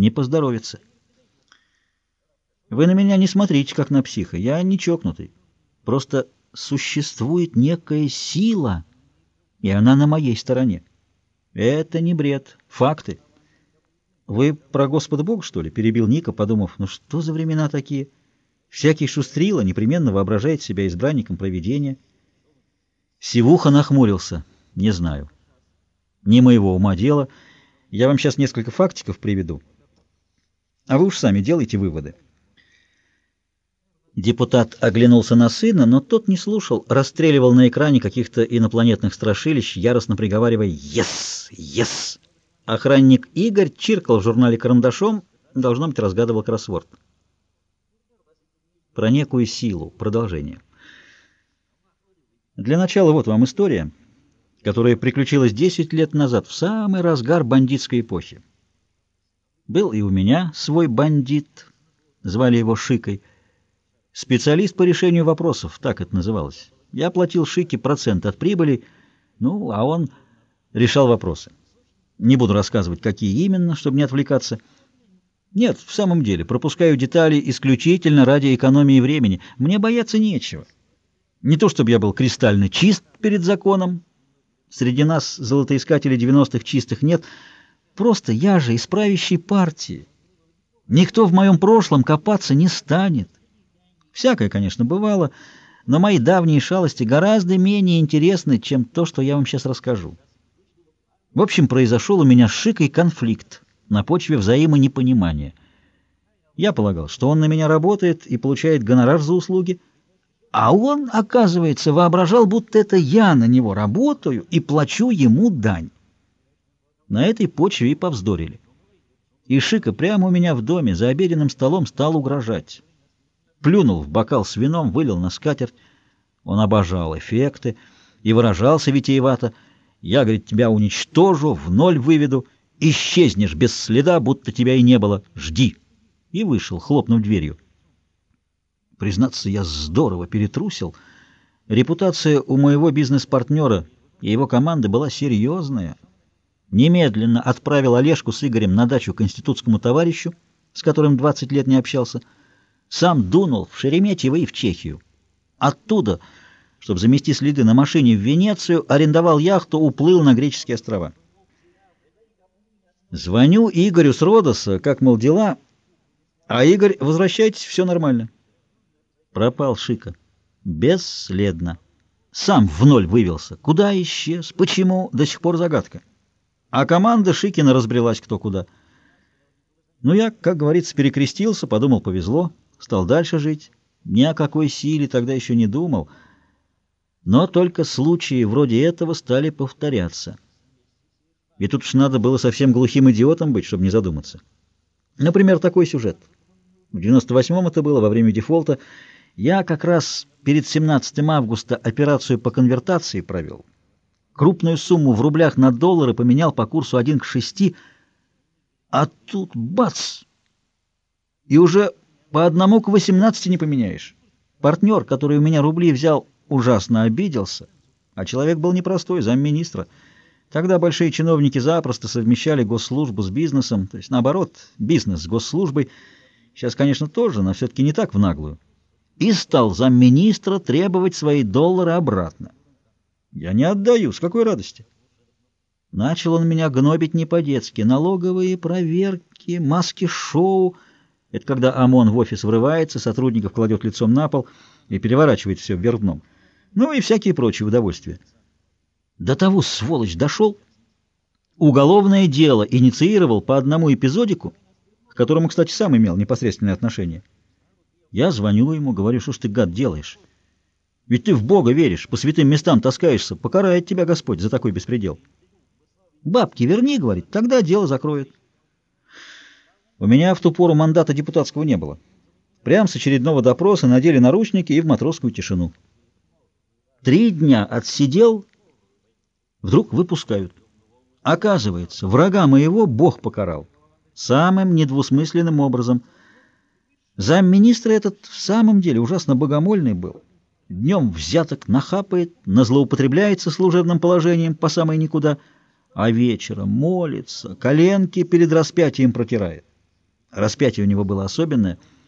не поздоровится. Вы на меня не смотрите, как на психа. Я не чокнутый. Просто существует некая сила, и она на моей стороне. Это не бред, факты. Вы про Господа Бога, что ли? Перебил Ника, подумав, ну что за времена такие? Всякий шустрила непременно воображает себя избранником провидения. Сивуха нахмурился. Не знаю. Не моего ума дело. Я вам сейчас несколько фактиков приведу. А вы уж сами делайте выводы. Депутат оглянулся на сына, но тот не слушал, расстреливал на экране каких-то инопланетных страшилищ, яростно приговаривая «Ес! Ес!». Охранник Игорь чиркал в журнале карандашом, должно быть, разгадывал кроссворд. Про некую силу. Продолжение. Для начала вот вам история, которая приключилась 10 лет назад, в самый разгар бандитской эпохи. Был и у меня свой бандит, звали его Шикой, Специалист по решению вопросов, так это называлось. Я платил Шике процент от прибыли, ну, а он решал вопросы. Не буду рассказывать, какие именно, чтобы не отвлекаться. Нет, в самом деле, пропускаю детали исключительно ради экономии времени. Мне бояться нечего. Не то, чтобы я был кристально чист перед законом. Среди нас, золотоискателей 90-х, чистых нет. Просто я же из правящей партии. Никто в моем прошлом копаться не станет. Всякое, конечно, бывало, но мои давние шалости гораздо менее интересны, чем то, что я вам сейчас расскажу. В общем, произошел у меня с Шикой конфликт на почве взаимонепонимания. Я полагал, что он на меня работает и получает гонорар за услуги, а он, оказывается, воображал, будто это я на него работаю и плачу ему дань. На этой почве и повздорили. И Шика прямо у меня в доме за обеденным столом стал угрожать плюнул в бокал с вином, вылил на скатерть. Он обожал эффекты и выражался витиевато. «Я, — говорит, — тебя уничтожу, в ноль выведу, исчезнешь без следа, будто тебя и не было. Жди!» И вышел, хлопнув дверью. Признаться, я здорово перетрусил. Репутация у моего бизнес-партнера и его команды была серьезная. Немедленно отправил Олежку с Игорем на дачу к институтскому товарищу, с которым 20 лет не общался, — сам дунул в Шереметьево и в Чехию. Оттуда, чтобы замести следы на машине в Венецию, арендовал яхту, уплыл на греческие острова. Звоню Игорю с Родоса, как, мол, дела, а Игорь, возвращайтесь, все нормально. Пропал Шика. Бесследно. Сам в ноль вывелся. Куда исчез? Почему? До сих пор загадка. А команда Шикина разбрелась кто куда. Ну, я, как говорится, перекрестился, подумал, повезло стал дальше жить, ни о какой силе тогда еще не думал, но только случаи вроде этого стали повторяться. И тут уж надо было совсем глухим идиотом быть, чтобы не задуматься. Например, такой сюжет. В 98-м это было, во время дефолта. Я как раз перед 17 августа операцию по конвертации провел. Крупную сумму в рублях на доллары поменял по курсу 1 к 6, а тут бац! И уже по одному к восемнадцати не поменяешь. Партнер, который у меня рубли взял, ужасно обиделся, а человек был непростой, замминистра. Тогда большие чиновники запросто совмещали госслужбу с бизнесом, то есть наоборот, бизнес с госслужбой. Сейчас, конечно, тоже, но все-таки не так в наглую. И стал замминистра требовать свои доллары обратно. Я не отдаю, с какой радости? Начал он меня гнобить не по-детски. Налоговые проверки, маски-шоу — это когда ОМОН в офис врывается, сотрудников кладет лицом на пол и переворачивает все вверх дном. Ну и всякие прочие удовольствия. До того сволочь дошел. Уголовное дело инициировал по одному эпизодику, к которому, кстати, сам имел непосредственное отношение. Я звоню ему, говорю, что ж ты, гад, делаешь? Ведь ты в Бога веришь, по святым местам таскаешься, покарает тебя Господь за такой беспредел. Бабки верни, говорит, тогда дело закроет. У меня в ту пору мандата депутатского не было. Прям с очередного допроса надели наручники и в матросскую тишину. Три дня отсидел, вдруг выпускают. Оказывается, врага моего Бог покарал. Самым недвусмысленным образом. Замминистра этот в самом деле ужасно богомольный был. Днем взяток нахапает, назлоупотребляется служебным положением по самой никуда, а вечером молится, коленки перед распятием протирает. Распятие у него было особенное.